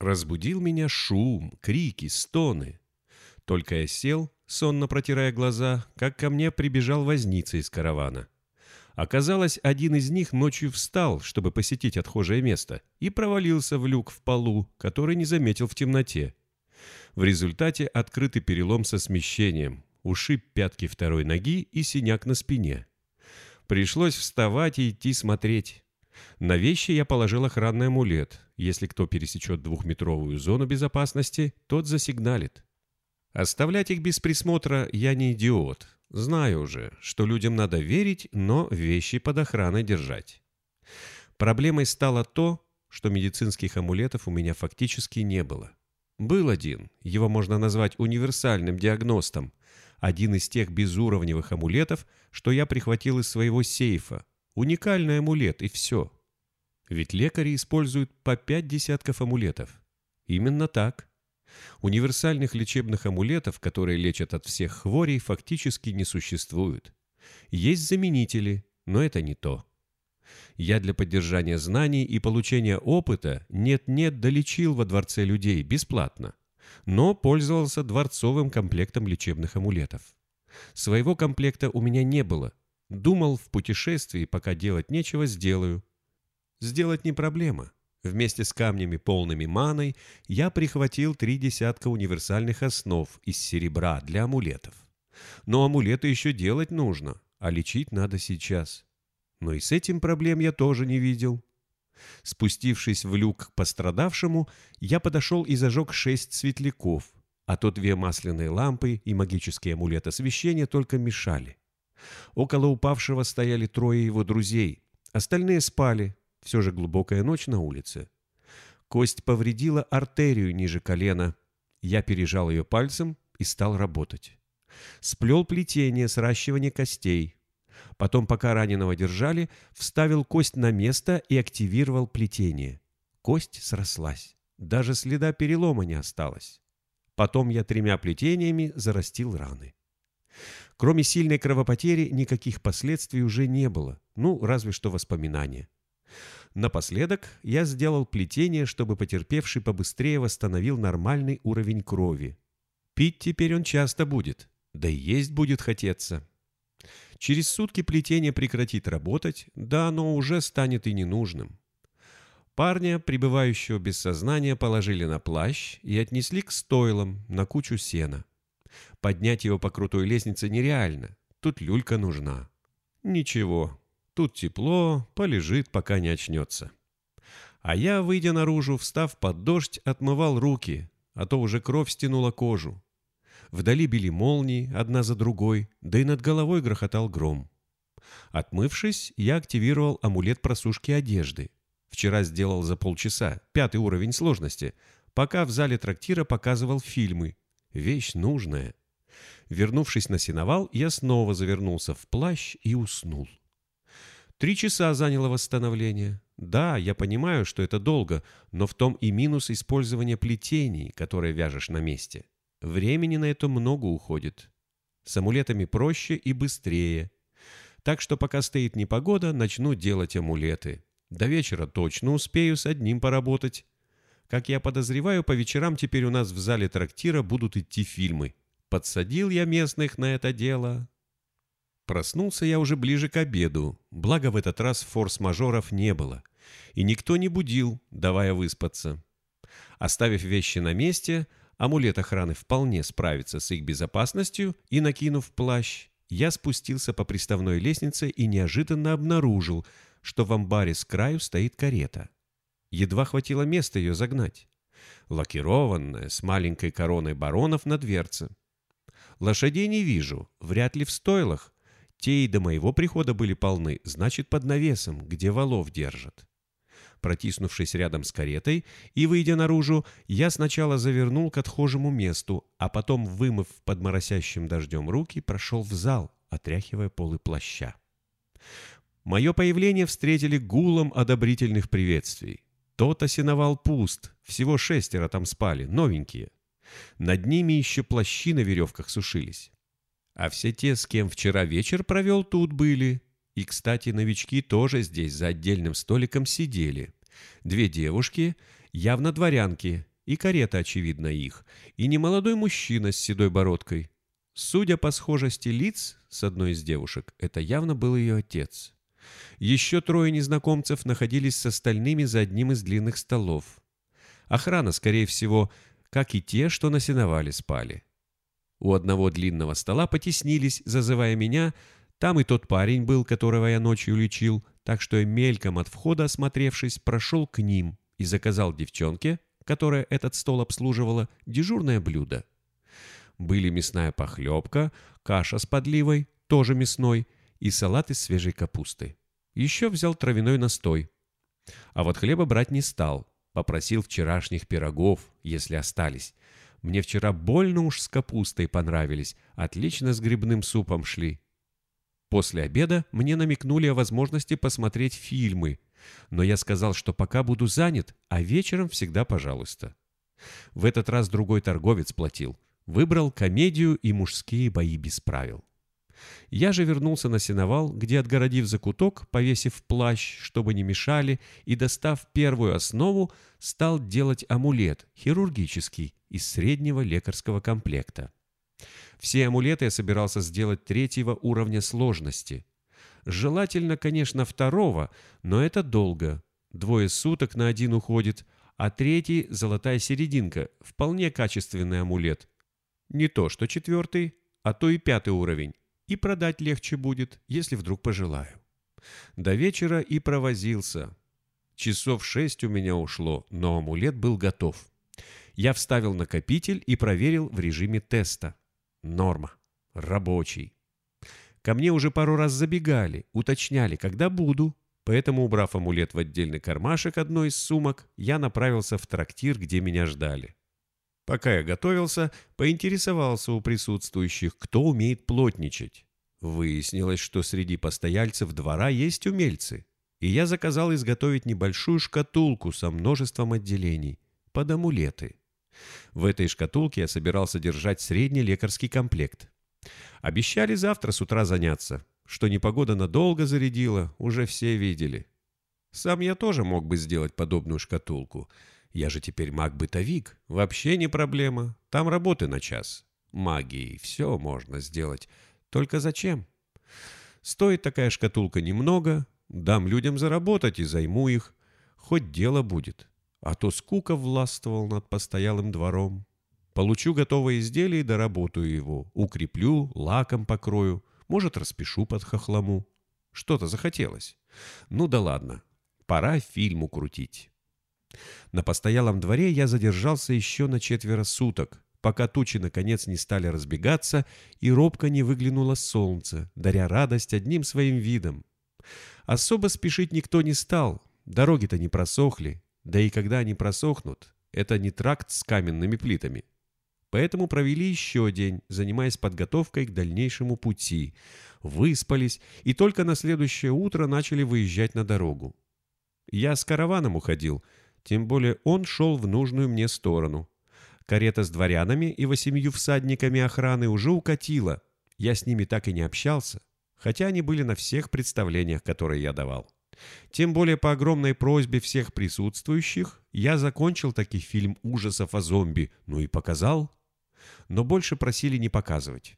Разбудил меня шум, крики, стоны. Только я сел, сонно протирая глаза, как ко мне прибежал возница из каравана. Оказалось, один из них ночью встал, чтобы посетить отхожее место, и провалился в люк в полу, который не заметил в темноте. В результате открытый перелом со смещением, ушиб пятки второй ноги и синяк на спине. Пришлось вставать и идти смотреть. На вещи я положил охранный амулет. Если кто пересечет двухметровую зону безопасности, тот засигналит. Оставлять их без присмотра я не идиот. Знаю уже, что людям надо верить, но вещи под охраной держать. Проблемой стало то, что медицинских амулетов у меня фактически не было. Был один, его можно назвать универсальным диагностом, один из тех безуровневых амулетов, что я прихватил из своего сейфа. Уникальный амулет, и все. Ведь лекари используют по пять десятков амулетов. Именно так. Универсальных лечебных амулетов, которые лечат от всех хворей, фактически не существует. Есть заменители, но это не то. Я для поддержания знаний и получения опыта нет-нет долечил во дворце людей бесплатно, но пользовался дворцовым комплектом лечебных амулетов. Своего комплекта у меня не было. Думал, в путешествии, пока делать нечего, сделаю. Сделать не проблема. Вместе с камнями, полными маной, я прихватил три десятка универсальных основ из серебра для амулетов. Но амулеты еще делать нужно, а лечить надо сейчас. Но и с этим проблем я тоже не видел. Спустившись в люк к пострадавшему, я подошел и зажег шесть светляков, а то две масляные лампы и магические амулеты освещения только мешали. Около упавшего стояли трое его друзей, остальные спали, все же глубокая ночь на улице. Кость повредила артерию ниже колена. Я пережал ее пальцем и стал работать. Сплел плетение сращивания костей. Потом, пока раненого держали, вставил кость на место и активировал плетение. Кость срослась. Даже следа перелома не осталось. Потом я тремя плетениями зарастил раны. Кроме сильной кровопотери, никаких последствий уже не было, ну, разве что воспоминания. Напоследок я сделал плетение, чтобы потерпевший побыстрее восстановил нормальный уровень крови. Пить теперь он часто будет, да и есть будет хотеться. Через сутки плетение прекратит работать, да оно уже станет и ненужным. Парня, пребывающего без сознания, положили на плащ и отнесли к стойлам на кучу сена. Поднять его по крутой лестнице нереально, тут люлька нужна. Ничего, Тут тепло, полежит, пока не очнется. А я, выйдя наружу, встав под дождь, отмывал руки, а то уже кровь стянула кожу. Вдали били молнии, одна за другой, да и над головой грохотал гром. Отмывшись, я активировал амулет просушки одежды. Вчера сделал за полчаса, пятый уровень сложности, пока в зале трактира показывал фильмы. Вещь нужная. Вернувшись на сеновал, я снова завернулся в плащ и уснул. Три часа заняло восстановление. Да, я понимаю, что это долго, но в том и минус использования плетений, которые вяжешь на месте. Времени на это много уходит. С амулетами проще и быстрее. Так что пока стоит непогода, начну делать амулеты. До вечера точно успею с одним поработать. Как я подозреваю, по вечерам теперь у нас в зале трактира будут идти фильмы. Подсадил я местных на это дело. Проснулся я уже ближе к обеду, благо в этот раз форс-мажоров не было, и никто не будил, давая выспаться. Оставив вещи на месте, амулет охраны вполне справится с их безопасностью, и, накинув плащ, я спустился по приставной лестнице и неожиданно обнаружил, что в амбаре с краю стоит карета. Едва хватило места ее загнать. Лакированная, с маленькой короной баронов на дверце. Лошадей не вижу, вряд ли в стойлах, те и до моего прихода были полны, значит, под навесом, где валов держат. Протиснувшись рядом с каретой и выйдя наружу, я сначала завернул к отхожему месту, а потом, вымыв под моросящим дождем руки, прошел в зал, отряхивая полы плаща. Мое появление встретили гулом одобрительных приветствий. Тот осиновал пуст, всего шестеро там спали, новенькие. Над ними еще плащи на веревках сушились. А все те, с кем вчера вечер провел, тут были. И, кстати, новички тоже здесь за отдельным столиком сидели. Две девушки, явно дворянки, и карета, очевидно, их, и немолодой мужчина с седой бородкой. Судя по схожести лиц с одной из девушек, это явно был ее отец. Еще трое незнакомцев находились с остальными за одним из длинных столов. Охрана, скорее всего, как и те, что на сеновале спали. У одного длинного стола потеснились, зазывая меня, там и тот парень был, которого я ночью лечил, так что я мельком от входа, осмотревшись, прошел к ним и заказал девчонке, которая этот стол обслуживала, дежурное блюдо. Были мясная похлебка, каша с подливой, тоже мясной, и салат из свежей капусты. Еще взял травяной настой. А вот хлеба брать не стал. Попросил вчерашних пирогов, если остались. Мне вчера больно уж с капустой понравились, отлично с грибным супом шли. После обеда мне намекнули о возможности посмотреть фильмы, но я сказал, что пока буду занят, а вечером всегда пожалуйста. В этот раз другой торговец платил. Выбрал комедию и мужские бои без правил. Я же вернулся на сеновал, где, отгородив закуток, повесив плащ, чтобы не мешали, и достав первую основу, стал делать амулет, хирургический, из среднего лекарского комплекта. Все амулеты я собирался сделать третьего уровня сложности. Желательно, конечно, второго, но это долго. Двое суток на один уходит, а третий — золотая серединка, вполне качественный амулет. Не то, что четвертый, а то и пятый уровень и продать легче будет, если вдруг пожелаю. До вечера и провозился. Часов шесть у меня ушло, но амулет был готов. Я вставил накопитель и проверил в режиме теста. Норма. Рабочий. Ко мне уже пару раз забегали, уточняли, когда буду. Поэтому, убрав амулет в отдельный кармашек одной из сумок, я направился в трактир, где меня ждали. Пока я готовился, поинтересовался у присутствующих, кто умеет плотничать. Выяснилось, что среди постояльцев двора есть умельцы, и я заказал изготовить небольшую шкатулку со множеством отделений под амулеты. В этой шкатулке я собирался держать средний лекарский комплект. Обещали завтра с утра заняться. Что непогода надолго зарядила, уже все видели. Сам я тоже мог бы сделать подобную шкатулку — я же теперь маг-бытовик. Вообще не проблема. Там работы на час. Магией все можно сделать. Только зачем? Стоит такая шкатулка немного. Дам людям заработать и займу их. Хоть дело будет. А то скука властвовал над постоялым двором. Получу готовое изделие и доработаю его. Укреплю, лаком покрою. Может, распишу под хохлому. Что-то захотелось. Ну да ладно. Пора фильм укрутить. На постоялом дворе я задержался еще на четверо суток, пока тучи наконец не стали разбегаться и робко не выглянуло солнце, даря радость одним своим видом. Особо спешить никто не стал, дороги-то не просохли, да и когда они просохнут, это не тракт с каменными плитами. Поэтому провели еще день, занимаясь подготовкой к дальнейшему пути, выспались и только на следующее утро начали выезжать на дорогу. Я с караваном уходил — тем более он шел в нужную мне сторону. Карета с дворянами и восемью всадниками охраны уже укатила. Я с ними так и не общался, хотя они были на всех представлениях, которые я давал. Тем более по огромной просьбе всех присутствующих я закончил таки фильм ужасов о зомби, ну и показал. Но больше просили не показывать.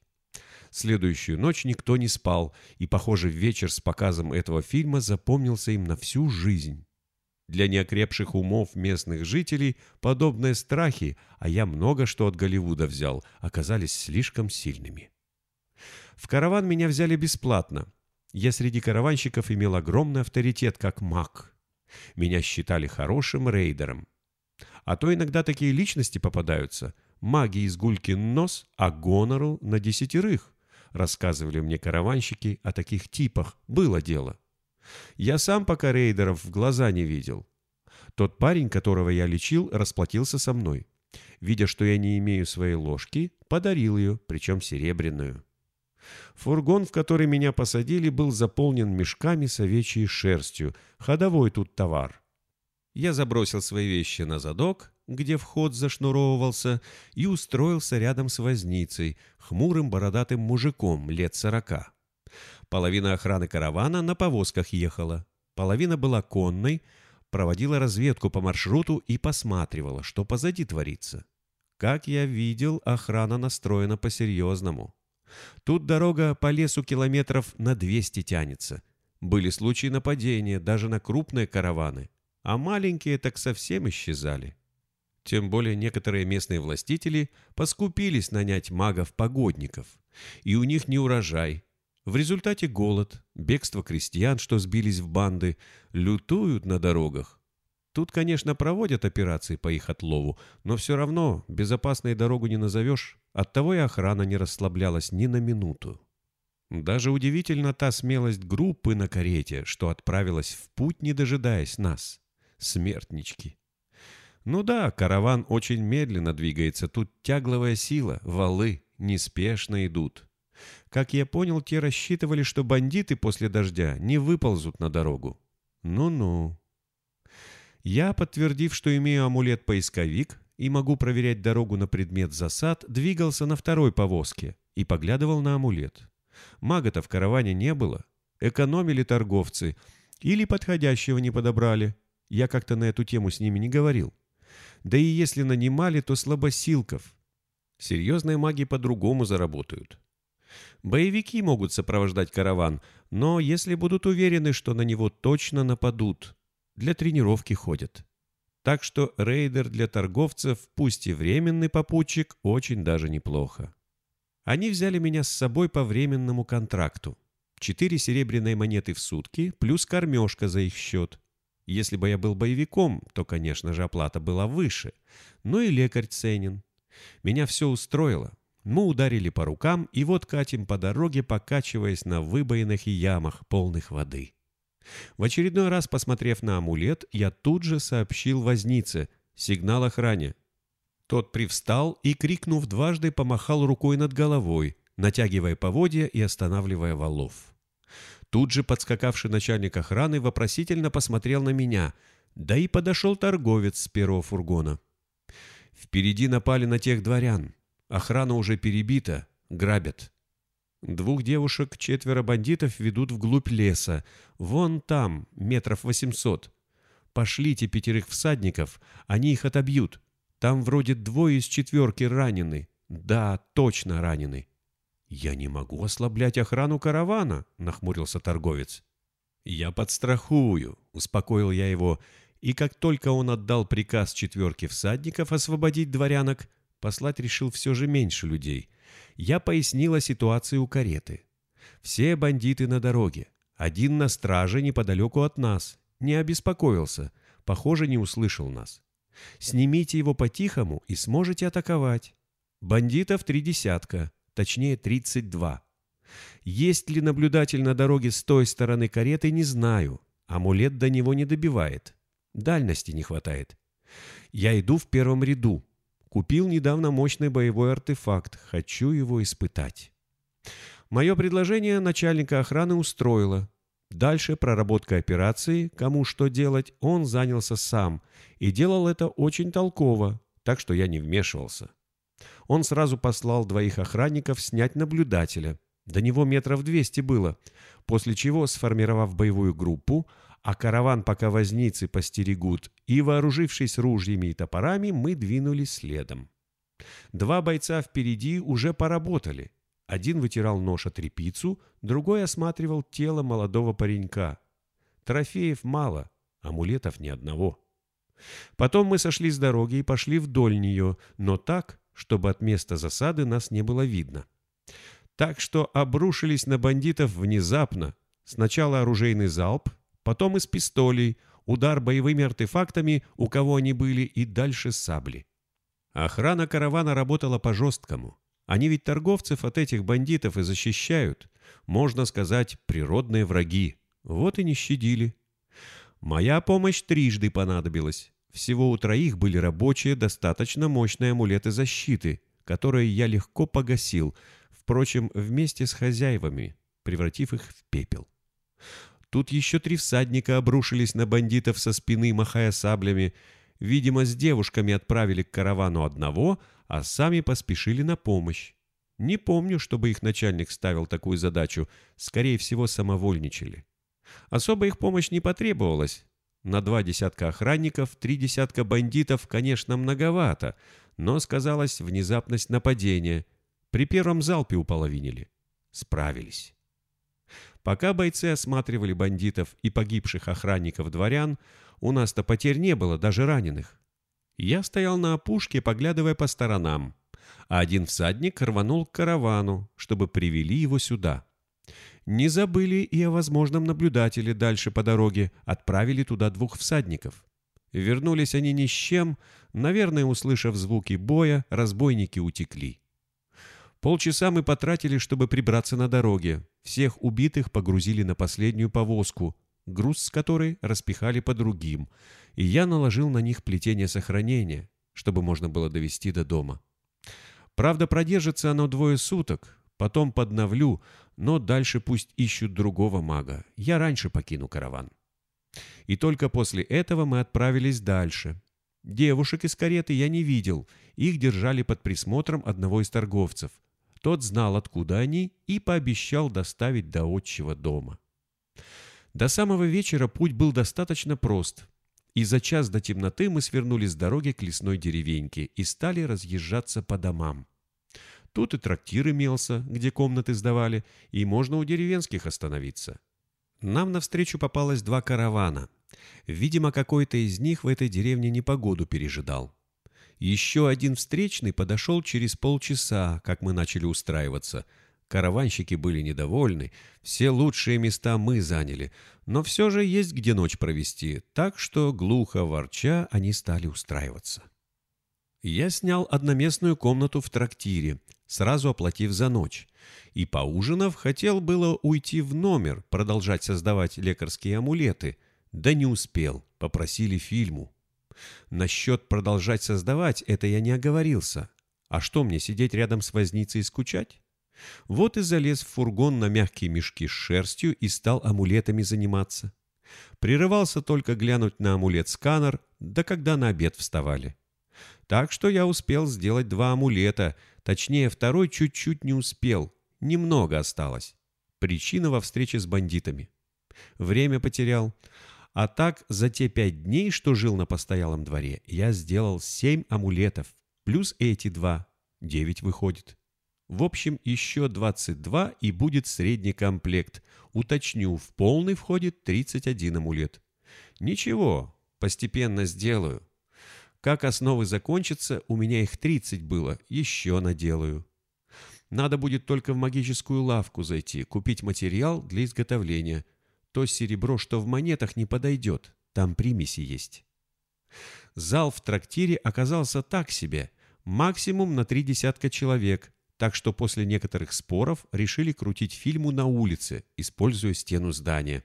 Следующую ночь никто не спал, и, похоже, вечер с показом этого фильма запомнился им на всю жизнь. Для неокрепших умов местных жителей подобные страхи, а я много что от Голливуда взял, оказались слишком сильными. В караван меня взяли бесплатно. Я среди караванщиков имел огромный авторитет как маг. Меня считали хорошим рейдером. А то иногда такие личности попадаются. Маги из Гулькин нос, а гонору на десятерых. Рассказывали мне караванщики о таких типах. Было дело. Я сам пока рейдеров в глаза не видел. Тот парень, которого я лечил, расплатился со мной. Видя, что я не имею своей ложки, подарил ее, причем серебряную. Фургон, в который меня посадили, был заполнен мешками с овечьей шерстью. Ходовой тут товар. Я забросил свои вещи на задок, где вход зашнуровывался, и устроился рядом с возницей, хмурым бородатым мужиком лет сорока. Половина охраны каравана на повозках ехала. Половина была конной, проводила разведку по маршруту и посматривала, что позади творится. Как я видел, охрана настроена по-серьезному. Тут дорога по лесу километров на 200 тянется. Были случаи нападения даже на крупные караваны, а маленькие так совсем исчезали. Тем более некоторые местные властители поскупились нанять магов-погодников, и у них не урожай. В результате голод, бегство крестьян, что сбились в банды, лютуют на дорогах. Тут, конечно, проводят операции по их отлову, но все равно безопасной дорогу не назовешь, оттого и охрана не расслаблялась ни на минуту. Даже удивительно та смелость группы на карете, что отправилась в путь, не дожидаясь нас. Смертнички. Ну да, караван очень медленно двигается, тут тягловая сила, валы неспешно идут. Как я понял, те рассчитывали, что бандиты после дождя не выползут на дорогу. Ну-ну. Я, подтвердив, что имею амулет-поисковик и могу проверять дорогу на предмет засад, двигался на второй повозке и поглядывал на амулет. Мага-то в караване не было. Экономили торговцы. Или подходящего не подобрали. Я как-то на эту тему с ними не говорил. Да и если нанимали, то слабосилков. Серьезные маги по-другому заработают. Боевики могут сопровождать караван, но если будут уверены, что на него точно нападут, для тренировки ходят. Так что рейдер для торговцев, пусть и временный попутчик, очень даже неплохо. Они взяли меня с собой по временному контракту. Четыре серебряные монеты в сутки, плюс кормежка за их счет. Если бы я был боевиком, то, конечно же, оплата была выше. Но и лекарь ценен. Меня все устроило. Мы ударили по рукам, и вот катим по дороге, покачиваясь на выбоинах и ямах, полных воды. В очередной раз, посмотрев на амулет, я тут же сообщил вознице сигнал охране. Тот привстал и, крикнув дважды, помахал рукой над головой, натягивая поводья и останавливая валов. Тут же подскакавший начальник охраны вопросительно посмотрел на меня, да и подошел торговец с первого фургона. Впереди напали на тех дворян. Охрана уже перебита, грабят. Двух девушек четверо бандитов ведут вглубь леса. Вон там, метров восемьсот. Пошлите пятерых всадников, они их отобьют. Там вроде двое из четверки ранены. Да, точно ранены. «Я не могу ослаблять охрану каравана», — нахмурился торговец. «Я подстрахую», — успокоил я его, и как только он отдал приказ четверке всадников освободить дворянок, послать решил все же меньше людей — я пояснила ситуацию у кареты. Все бандиты на дороге. Один на страже неподалеку от нас. Не обеспокоился. Похоже, не услышал нас. Снимите его по-тихому и сможете атаковать. Бандитов три десятка, точнее тридцать два. Есть ли наблюдатель на дороге с той стороны кареты, не знаю. Амулет до него не добивает. Дальности не хватает. Я иду в первом ряду, Купил недавно мощный боевой артефакт. Хочу его испытать. Мое предложение начальника охраны устроило. Дальше проработка операции, кому что делать, он занялся сам. И делал это очень толково, так что я не вмешивался. Он сразу послал двоих охранников снять наблюдателя. До него метров двести было. После чего, сформировав боевую группу, а караван пока возницы постерегут, и, вооружившись ружьями и топорами, мы двинулись следом. Два бойца впереди уже поработали. Один вытирал нож от тряпицу, другой осматривал тело молодого паренька. Трофеев мало, амулетов ни одного. Потом мы сошли с дороги и пошли вдоль нее, но так, чтобы от места засады нас не было видно. Так что обрушились на бандитов внезапно. Сначала оружейный залп, потом из пистолей, удар боевыми артефактами, у кого они были, и дальше сабли. Охрана каравана работала по-жесткому. Они ведь торговцев от этих бандитов и защищают. Можно сказать, природные враги. Вот и не щадили. Моя помощь трижды понадобилась. Всего у троих были рабочие, достаточно мощные амулеты защиты, которые я легко погасил, впрочем, вместе с хозяевами, превратив их в пепел. Тут еще три всадника обрушились на бандитов со спины, махая саблями. Видимо, с девушками отправили к каравану одного, а сами поспешили на помощь. Не помню, чтобы их начальник ставил такую задачу. Скорее всего, самовольничали. Особо их помощь не потребовалась. На два десятка охранников, три десятка бандитов, конечно, многовато, но сказалась внезапность нападения. При первом залпе уполовинили. Справились. Пока бойцы осматривали бандитов и погибших охранников-дворян, у нас-то потерь не было, даже раненых. Я стоял на опушке, поглядывая по сторонам, а один всадник рванул к каравану, чтобы привели его сюда. Не забыли и о возможном наблюдателе дальше по дороге, отправили туда двух всадников. Вернулись они ни с чем, наверное, услышав звуки боя, разбойники утекли. Полчаса мы потратили, чтобы прибраться на дороге. Всех убитых погрузили на последнюю повозку, груз с которой распихали по другим, и я наложил на них плетение сохранения, чтобы можно было довести до дома. Правда, продержится оно двое суток, потом подновлю, но дальше пусть ищут другого мага. Я раньше покину караван. И только после этого мы отправились дальше. Девушек из кареты я не видел, их держали под присмотром одного из торговцев. Тот знал, откуда они, и пообещал доставить до отчего дома. До самого вечера путь был достаточно прост, и за час до темноты мы свернули с дороги к лесной деревеньке и стали разъезжаться по домам. Тут и трактир имелся, где комнаты сдавали, и можно у деревенских остановиться. Нам навстречу попалось два каравана. Видимо, какой-то из них в этой деревне непогоду пережидал. Еще один встречный подошел через полчаса, как мы начали устраиваться. Караванщики были недовольны, все лучшие места мы заняли, но все же есть где ночь провести, так что, глухо ворча, они стали устраиваться. Я снял одноместную комнату в трактире, сразу оплатив за ночь. И, поужинав, хотел было уйти в номер, продолжать создавать лекарские амулеты. Да не успел, попросили фильму. Насчет продолжать создавать это я не оговорился. А что мне, сидеть рядом с возницей и скучать? Вот и залез в фургон на мягкие мешки с шерстью и стал амулетами заниматься. Прерывался только глянуть на амулет-сканер, да когда на обед вставали. Так что я успел сделать два амулета, точнее, второй чуть-чуть не успел, немного осталось. Причина во встрече с бандитами. Время потерял. А так, за те пять дней, что жил на постоялом дворе, я сделал семь амулетов, плюс эти два. Девять выходит. В общем, еще 22 и будет средний комплект. Уточню, в полный входит 31 амулет. Ничего, постепенно сделаю. Как основы закончатся, у меня их 30 было, еще наделаю. Надо будет только в магическую лавку зайти, купить материал для изготовления. То серебро, что в монетах, не подойдет, там примеси есть. Зал в трактире оказался так себе, максимум на три десятка человек, так что после некоторых споров решили крутить фильму на улице, используя стену здания.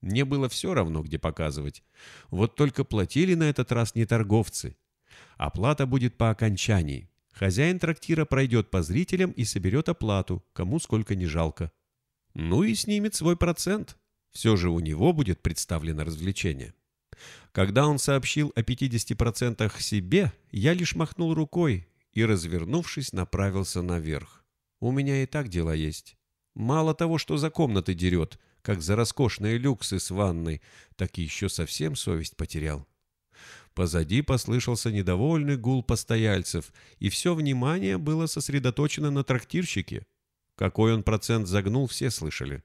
Мне было все равно, где показывать. Вот только платили на этот раз не торговцы. Оплата будет по окончании. Хозяин трактира пройдет по зрителям и соберет оплату, кому сколько не жалко. Ну и снимет свой процент. Все же у него будет представлено развлечение. Когда он сообщил о 50% себе, я лишь махнул рукой и, развернувшись, направился наверх. У меня и так дела есть. Мало того, что за комнаты дерет, как за роскошные люксы с ванной, так и еще совсем совесть потерял. Позади послышался недовольный гул постояльцев, и все внимание было сосредоточено на трактирщике. Какой он процент загнул, все слышали.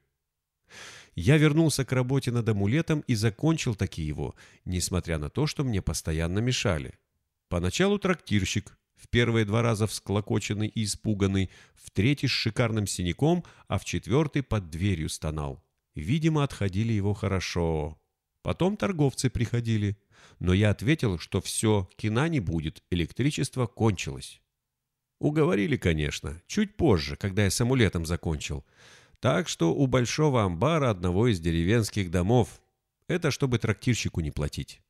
Я вернулся к работе над амулетом и закончил таки его, несмотря на то, что мне постоянно мешали. Поначалу трактирщик, в первые два раза всклокоченный и испуганный, в третий с шикарным синяком, а в четвертый под дверью стонал. Видимо, отходили его хорошо. Потом торговцы приходили. Но я ответил, что все, кина не будет, электричество кончилось. Уговорили, конечно, чуть позже, когда я с амулетом закончил. Так что у большого амбара одного из деревенских домов. Это чтобы трактирщику не платить.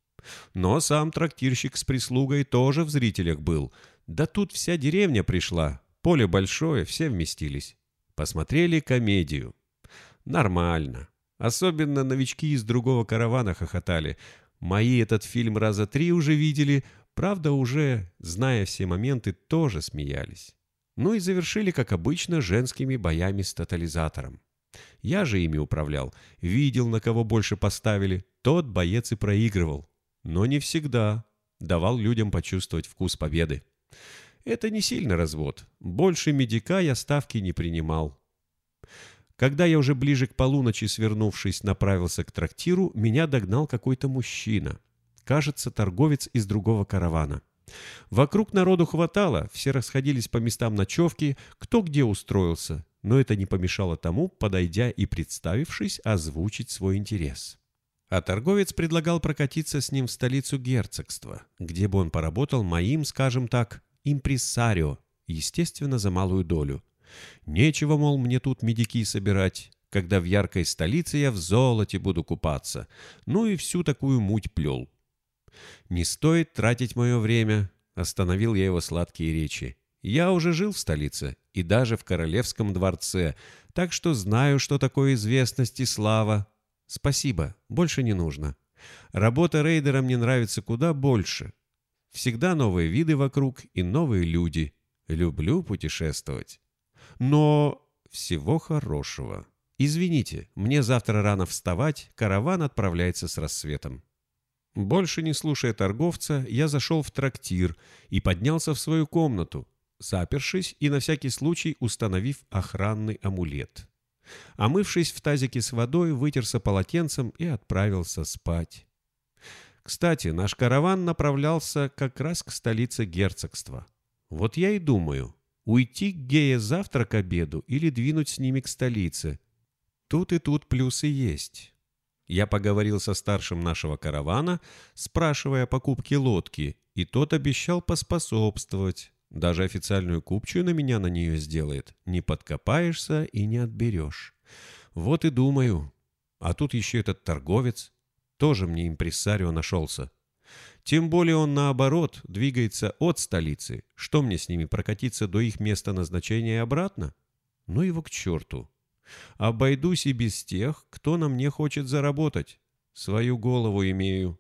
Но сам трактирщик с прислугой тоже в зрителях был. Да тут вся деревня пришла. Поле большое, все вместились. Посмотрели комедию. Нормально. Особенно новички из другого каравана хохотали. Мои этот фильм раза три уже видели, правда, уже, зная все моменты, тоже смеялись. Ну и завершили, как обычно, женскими боями с тотализатором. Я же ими управлял, видел, на кого больше поставили, тот боец и проигрывал. Но не всегда. Давал людям почувствовать вкус победы. Это не сильно развод. Больше медика я ставки не принимал. Когда я уже ближе к полуночи, свернувшись, направился к трактиру, меня догнал какой-то мужчина. Кажется, торговец из другого каравана. Вокруг народу хватало, все расходились по местам ночевки, кто где устроился, но это не помешало тому, подойдя и представившись, озвучить свой интерес. А торговец предлагал прокатиться с ним в столицу герцогства, где бы он поработал моим, скажем так, импресарио, естественно, за малую долю. Нечего, мол, мне тут медики собирать, когда в яркой столице я в золоте буду купаться. Ну и всю такую муть плел. Не стоит тратить мое время, остановил я его сладкие речи. Я уже жил в столице и даже в королевском дворце, так что знаю, что такое известность и слава. Спасибо, больше не нужно. Работа рейдера мне нравится куда больше. Всегда новые виды вокруг и новые люди. Люблю путешествовать. Но всего хорошего. Извините, мне завтра рано вставать, караван отправляется с рассветом. Больше не слушая торговца, я зашел в трактир и поднялся в свою комнату, запершись и на всякий случай установив охранный амулет. Омывшись в тазике с водой, вытерся полотенцем и отправился спать. Кстати, наш караван направлялся как раз к столице герцогства. Вот я и думаю, уйти к Гея завтра к обеду или двинуть с ними к столице. Тут и тут плюсы есть. Я поговорил со старшим нашего каравана, спрашивая о покупке лодки, и тот обещал поспособствовать. Даже официальную купчую на меня на нее сделает. Не подкопаешься и не отберешь. Вот и думаю. А тут еще этот торговец. Тоже мне импрессарио нашелся. Тем более он, наоборот, двигается от столицы. Что мне с ними прокатиться до их места назначения и обратно? Ну его к черту. Обойдусь и без тех, кто на мне хочет заработать. Свою голову имею.